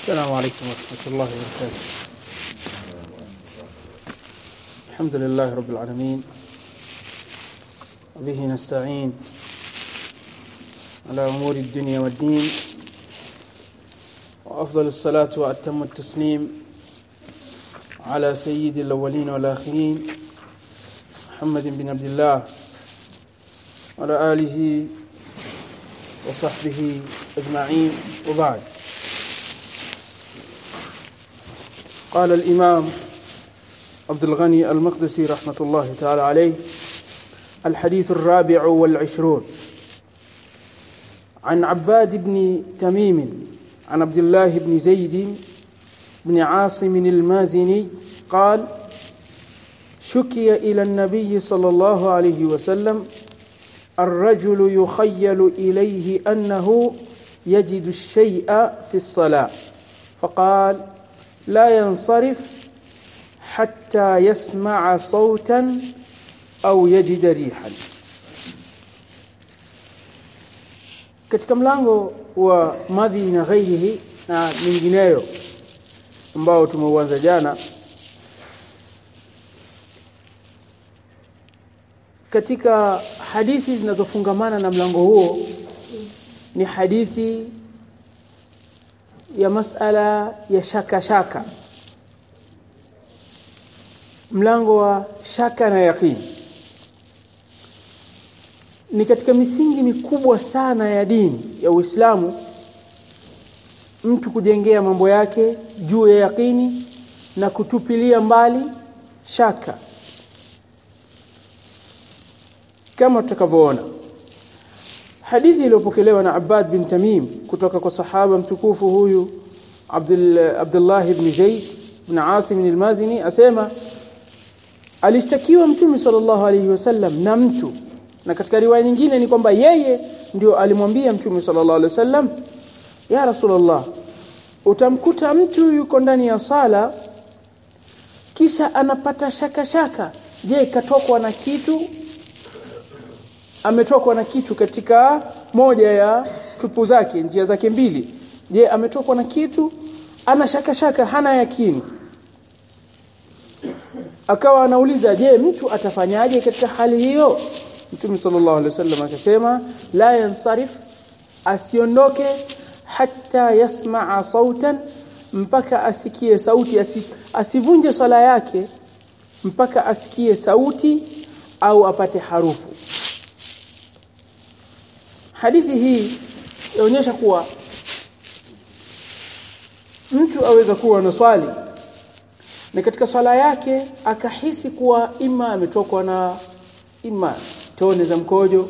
السلام عليكم ورحمة الله وبركاته. الحمد لله رب العالمين. وبه نستعين على أمور الدنيا والدين. وأفضل الصلاة وأتم التسليم على سيد الأولين والآخرين محمد بن عبد الله وعلى آله وصحبه أجمعين. وبعد. قال الإمام عبد الغني المقدسي رحمة الله تعالى عليه الحديث الرابع والعشرون. عن عباد بن تميم عن عبد الله بن زيد بن عاصم المازني قال شكي إلى النبي صلى الله عليه وسلم الرجل يخيل إليه أنه يجد الشيء في الصلاة فقال la yansarif حتى يسمع صوتا au yajida rihan katika mlango wa madhi na ghairihi na mingineyo ambao tumeuanza jana katika hadithi zinazofungamana na mlango huo ni hadithi ya masala ya shaka shaka. Mlango wa shaka na yaqini ni katika misingi mikubwa sana ya dini ya Uislamu mtu kujengea mambo yake juu ya yaqini na kutupilia mbali shaka. Kama tutakavyoona hadithi iliyopokelewa na Abbad bin Tamim kutoka kwa sahaba mtukufu huyu Abdul Abdullah ibn Zaid ibn Asim al-Mazini asema alishtakiwa mtume sallallahu alayhi wasallam na mtu. Na katika riwaya nyingine ni kwamba yeye ndio alimwambia mtume sallallahu alayhi wasallam ya rasulullah utamkuta mtu yuko ndani ya sala kisha anapata shaka shaka. Je katokwa na kitu ametokwa na kitu katika moja ya tupu zake njia zake mbili. Je ametokwa na kitu? Ana shaka shaka hana yakini. Akawa anauliza je mtu atafanyaje katika hali hiyo? Mtume sallallahu alaihi wasallam akasema la yansarif asiondoke hatta yasmaa sautan mpaka asikie sauti asivunje swala yake mpaka asikie sauti au apate harufu hadithi hii inaonyesha kuwa mtu aweza kuwa na swali na katika swala yake akahisi kuwa ima ametokwa na ima tone za mkojo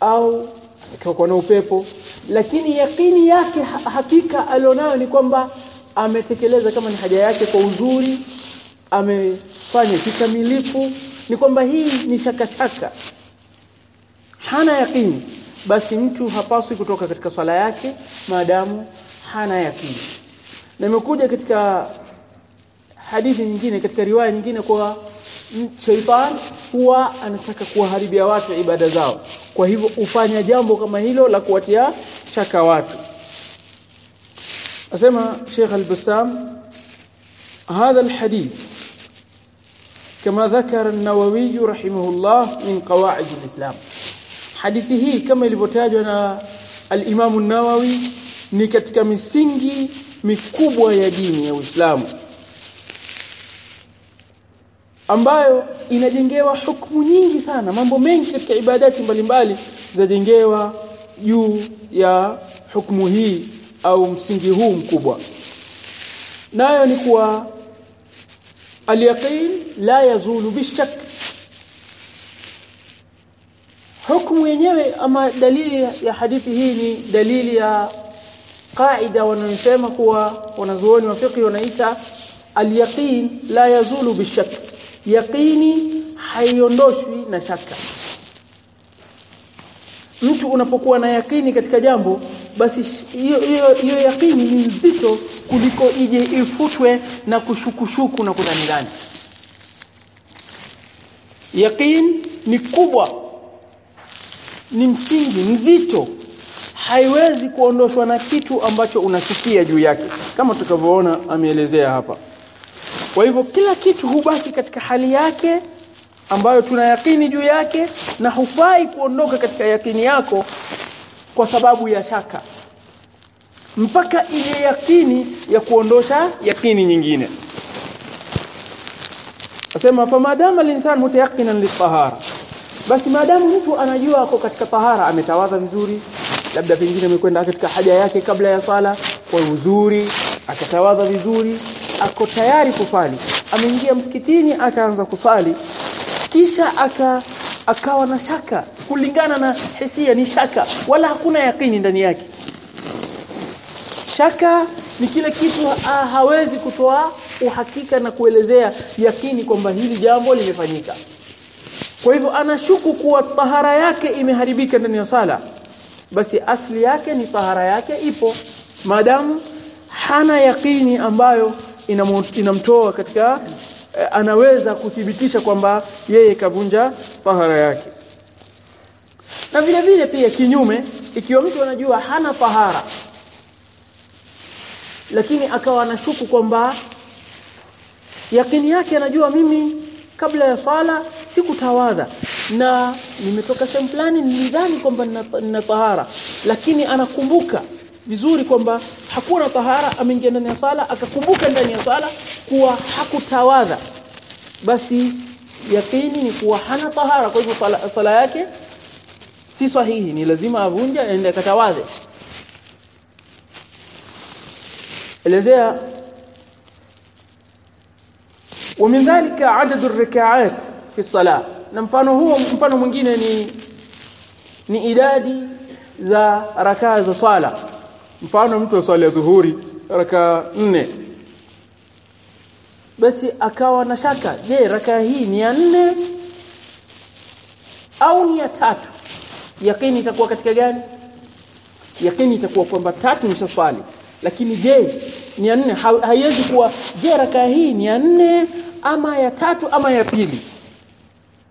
au ametokwa na upepo. Lakini yakini yake hakika alionayo ni kwamba ametekeleza kama ni haja yake kwa uzuri amefanya kikamilifu. Ni kwamba hii ni shakashaka shaka hana yakini basi mtu hapaswi kutoka katika swala yake maadamu hana yakini na imekuja katika hadithi nyingine katika riwaya nyingine kwa shaitan huwa anataka kuwaharibia watu ibada zao kwa hivyo ufanya jambo kama hilo la kuwatia shaka watu asema Sheikh Al-Bassam هذا الحديث كما ذكر النووي رحمه الله من قواعد الإسلام hadithi hii kama ilivyotajwa na al-Imam an-Nawawi ni katika misingi mikubwa ya dini ya Uislamu ambayo inajengewa hukumu nyingi sana. Mambo mengi katika ibadati mbalimbali zajengewa juu ya hukumu hii au msingi huu mkubwa. Nayo ni kuwa al-yaqin la yazulu bishak hukumu yenyewe ama dalili ya hadithi hii ni dalili ya kaida wanayosema kuwa wanazuoni wa fiqh wanaita al-yaqin la yazulu bishak yaqini haiondoshwi na shaka mtu unapokuwa na yakini katika jambo basi hiyo yakini ni nzito kuliko ije ifutwe na kushukushuku na ndani yaqin ni kubwa ni msingi mzito. Haiwezi kuondoshwa na kitu ambacho unachukia juu yake kama tutakavyoona ameelezea hapa. Kwa hivyo kila kitu hubaki katika hali yake ambayo tuna yakini juu yake na hufai kuondoka katika yakini yako kwa sababu ya shaka mpaka ile yakini ya kuondosha yakini nyingine. Asema fa madama linsan mutayaqinan litahara basi maadamu mtu anajua ako katika tahara ametawadha vizuri labda pengine amekwenda katika haja yake kabla ya sala kwa uzuri akatawadha vizuri ako tayari kusali ameingia msikitini akaanza kusali kisha aka akawa na shaka. Kulingana na hisia ni shaka. Wala hakuna yakini ndani yake. Shaka ni kile kitu ha, hawezi kutoa uhakika na kuelezea yakini kwamba hili jambo limefanyika kwa hivyo anashuku kuwa tahara yake imeharibika ndani ya sala. Basi asli yake ni tahara yake ipo. Maadamu hana yakini ambayo inamtoa katika eh, anaweza kuthibitisha kwamba yeye kavunja tahara yake. Na vile vile pia kinyume ikiwa mtu anajua hana tahara lakini akawa anashuku kwamba yakini yake anajua mimi kabla ya swala sikutawadha na nimetoka sehemu fulani nilidhani kwamba nina tahara lakini anakumbuka vizuri kwamba hakuna tahara ameingia ndani ya sala akakumbuka ndani ya sala kuwa hakutawadha basi yakini ni kuwa hana tahara kwa hivyo sala, sala yake si sahihi ni lazima avunje aende akatawadhe elezea ومن ذلك عدد الركعات fi salah. Na mfano huo mfano mwingine ni ni idadi za rakaa za swala. Mfano mtu aswali ya dhuhuri rakaa nne. Basi akawa na shaka je rakaa hii ni ya nne au ni ya tatu? Yakini itakuwa katika gani? Yakini itakuwa kwamba tatu ni swali. Lakini je ni ya nne? Haiwezi kuwa je rakaa hii ni ya nne ama ya tatu ama ya pili?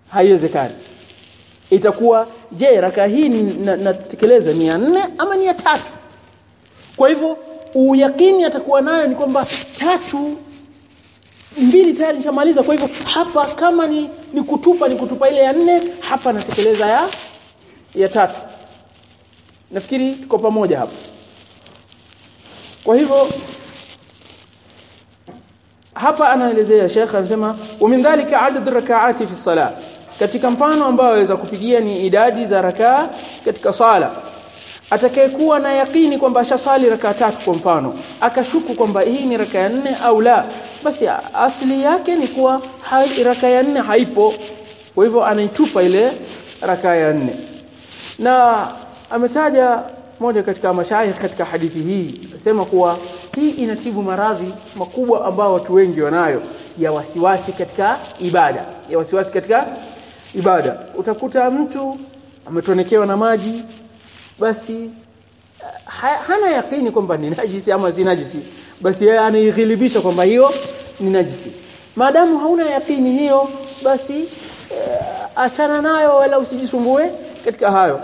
Haiwezekani. Itakuwa je raka hii natekeleza na ni ya nne ama ni tatu? Kwa hivyo uyakini atakuwa nayo ni kwamba tatu mbili tayari nishamaliza. Kwa hivyo hapa kama ni, ni kutupa ni kutupa ile ya nne hapa natekeleza ya ya tatu. Nafikiri tuko pamoja hapa. Kwa hivyo hapa anaelezea Sheikh anasema wa dhalika adad rak'ati fi salah katika mfano ambao waweza kupigia ni idadi za rakaa katika sala. Atakayekuwa na yakini kwamba ashasali rakaa tatu kwa mfano akashuku kwamba hii ni rakaa ya nne au la basi asili yake ni kuwa hai, rakaa ya nne haipo. Kwa hivyo anaitupa ile rakaa ya nne. Na ametaja moja katika mashaikh katika hadithi hii anasema kuwa hii inatibu maradhi makubwa ambao watu wengi wanayo ya wasiwasi katika ibada ya wasiwasi katika ibada. Utakuta mtu ametonekewa na maji basi ha, hana yakini kwamba ni najisi ama si najisi. Basi yeye anaighilibisha kwamba hiyo ni najisi. Maadamu hauna yakini hiyo basi e, achana nayo wala usijisumbue katika hayo.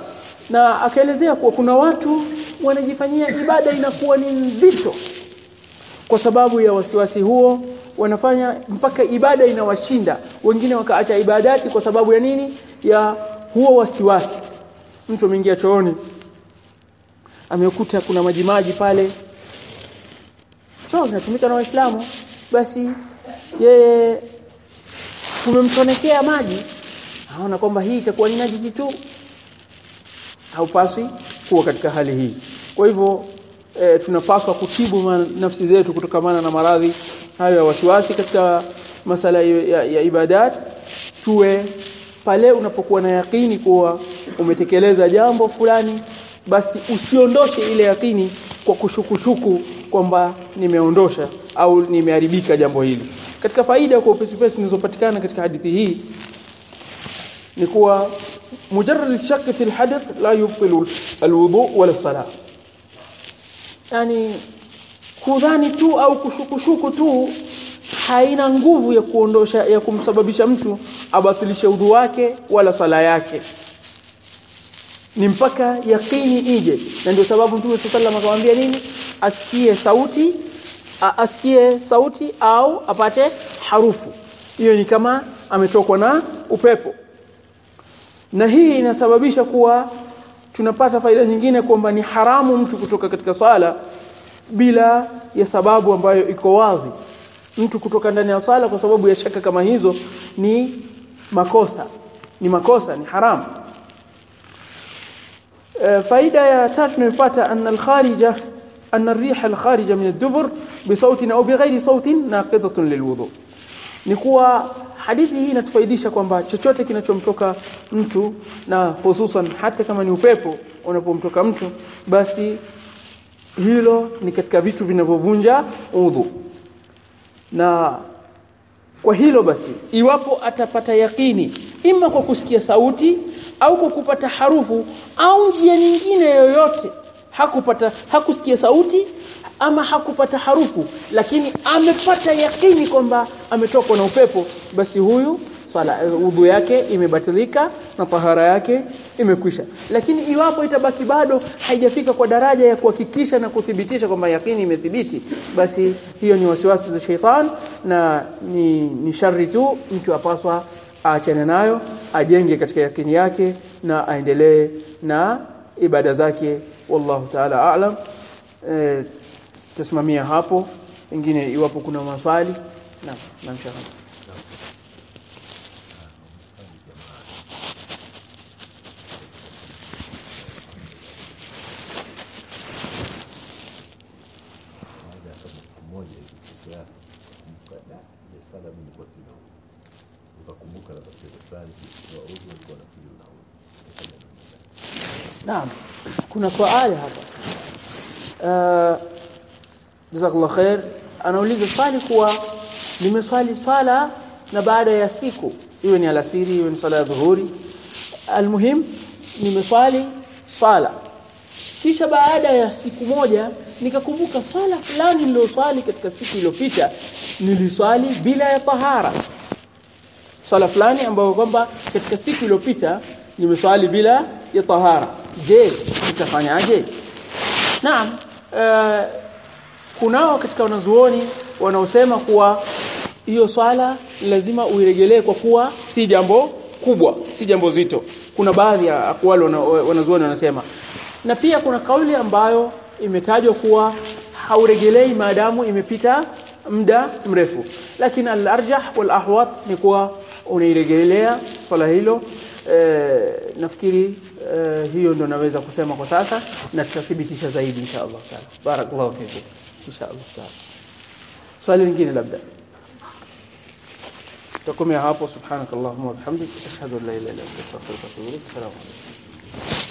Na akaelezea kuwa kuna watu wanajifanyia ibada inakuwa ni nzito kwa sababu ya wasiwasi huo wanafanya mpaka ibada inawashinda. Wengine wakaacha ibadati kwa sababu ya nini? Ya huo wasiwasi. Mtu ameingia chooni amekuta kuna majimaji pale. Choo kinatumika na waislamu. Basi yeye kumemtonekea maji aona kwamba hii itakuwa ni najisi tu. Haupaswi kuwa katika hali hii. Kwa hivyo e, tunapaswa kutibu nafsi zetu kutokamana na maradhi hayo ya wasiwasi katika masala ya, ya, ibadat. Tuwe pale unapokuwa na yakini kuwa umetekeleza jambo fulani basi usiondoshe ile yakini kwa kushukushuku kwamba nimeondosha au nimeharibika jambo hili. Katika faida kwa upesi pesi zinazopatikana katika hadithi hii ni kuwa mujarrad shakki fi alhadath la yubtilu alwudu wala salah yani kudhani tu au kushukushuku tu haina nguvu ya kuondosha ya kumsababisha mtu abatilishe udhu wake wala sala yake. Ni mpaka yakini ije. Na ndio sababu Mtume sallallahu akamwambia nini? Asikie sauti a, asikie sauti au apate harufu. Hiyo ni kama ametokwa na upepo. Na hii inasababisha kuwa tunapata faida nyingine kwamba ni haramu mtu kutoka katika sala bila ya sababu ambayo iko wazi. Mtu kutoka ndani ya sala kwa sababu ya shaka kama hizo ni makosa ni makosa ni haramu. E, faida ya tatu tunayopata anna al-kharija anna ar-riha al-kharija min ad-dubur bi sautin au bighairi sautin naqidatun lilwudu ni kuwa hadithi hii inatufaidisha kwamba chochote kinachomtoka mtu na hususan hata kama ni upepo unapomtoka mtu basi hilo ni katika vitu vinavyovunja udhu. Na kwa hilo basi iwapo atapata yakini ima kwa kusikia sauti au kwa kupata harufu au njia nyingine yoyote hakupata hakusikia sauti ama hakupata harufu lakini amepata yakini kwamba ametokwa na upepo basi huyu swala udhu yake imebatilika na tahara yake imekwisha. Lakini iwapo itabaki bado haijafika kwa daraja ya kuhakikisha na kuthibitisha kwamba yakini imethibiti basi hiyo ni wasiwasi za sheitan na ni, ni shari tu mtu apaswa aachane nayo ajenge katika yakini yake na aendelee na ibada zake wallahu ta'ala a'lam. E, tusimamia hapo. Pengine iwapo kuna maswali. Na na mshahara Kuna swali hapa. Uh, jazakallahu khair. Anauliza swali kuwa nimeswali swala na baada ya siku iwe ni alasiri iwe ni swala ya dhuhuri almuhim nimeswali swala kisha baada ya siku moja nikakumbuka swala fulani niliyoswali katika siku iliyopita niliswali bila ya tahara swala fulani ambayo kwamba katika siku iliyopita nimeswali bila ya tahara je nitafanyaje naam uh, kunao katika wanazuoni wanaosema kuwa hiyo swala lazima uiregelee kwa kuwa si jambo kubwa si jambo zito. Kuna baadhi ya akwali wanazuoni wanasema. Na pia kuna kauli ambayo imetajwa kuwa hauregelei maadamu imepita muda mrefu. Lakini al-arjah wal ni kuwa unairegelea swala hilo e, nafikiri e, hiyo ndo naweza kusema kwa sasa na tutathibitisha zaidi insha Allah taala. Barakallahu fikum insha taala. Swali lingine labda. Tutakomea hapo. Subhanakallahumma wa bihamdika. Ashhadu an la ilaha illa anta astaghfiruka wa atubu ilaik assalamu alaykum